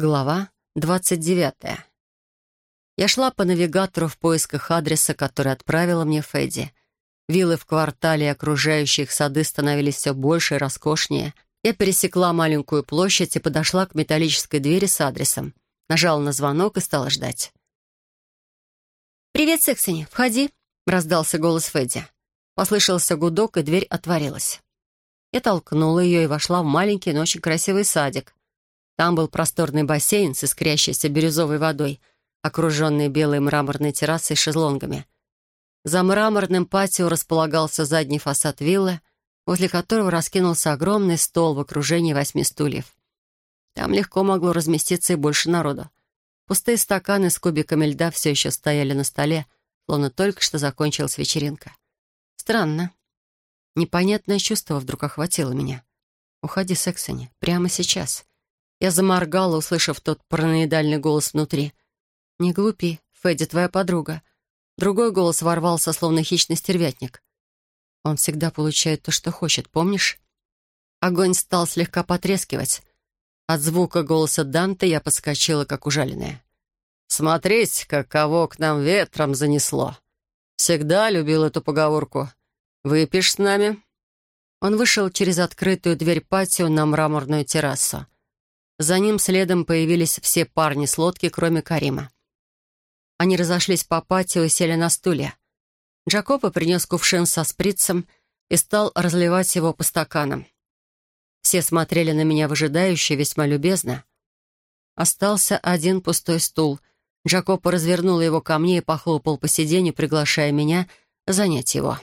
Глава 29. Я шла по навигатору в поисках адреса, который отправила мне Фэдди. Виллы в квартале и окружающие их сады становились все больше и роскошнее. Я пересекла маленькую площадь и подошла к металлической двери с адресом. Нажала на звонок и стала ждать. «Привет, Сексони, входи», — раздался голос Фэдди. Послышался гудок, и дверь отворилась. Я толкнула ее и вошла в маленький, но очень красивый садик — там был просторный бассейн с искрящейся бирюзовой водой, окруженный белой мраморной террасой с шезлонгами. За мраморным патио располагался задний фасад виллы, возле которого раскинулся огромный стол в окружении восьми стульев. Там легко могло разместиться и больше народу. Пустые стаканы с кубиками льда все еще стояли на столе, словно только что закончилась вечеринка. Странно. Непонятное чувство вдруг охватило меня. «Уходи, Сексони, прямо сейчас». Я заморгала, услышав тот параноидальный голос внутри. «Не глупи, Федди твоя подруга». Другой голос ворвался, словно хищный стервятник. Он всегда получает то, что хочет, помнишь? Огонь стал слегка потрескивать. От звука голоса Данте я подскочила, как ужаленная. «Смотрите, как кого к нам ветром занесло. Всегда любил эту поговорку. Выпьешь с нами?» Он вышел через открытую дверь патио на мраморную террасу. За ним следом появились все парни с лодки, кроме Карима. Они разошлись по патио и сели на стулья. Джакопо принес кувшин со сприцем и стал разливать его по стаканам. Все смотрели на меня выжидающе, весьма любезно. Остался один пустой стул. Джакопо развернул его ко мне и похлопал по сиденью, приглашая меня занять его.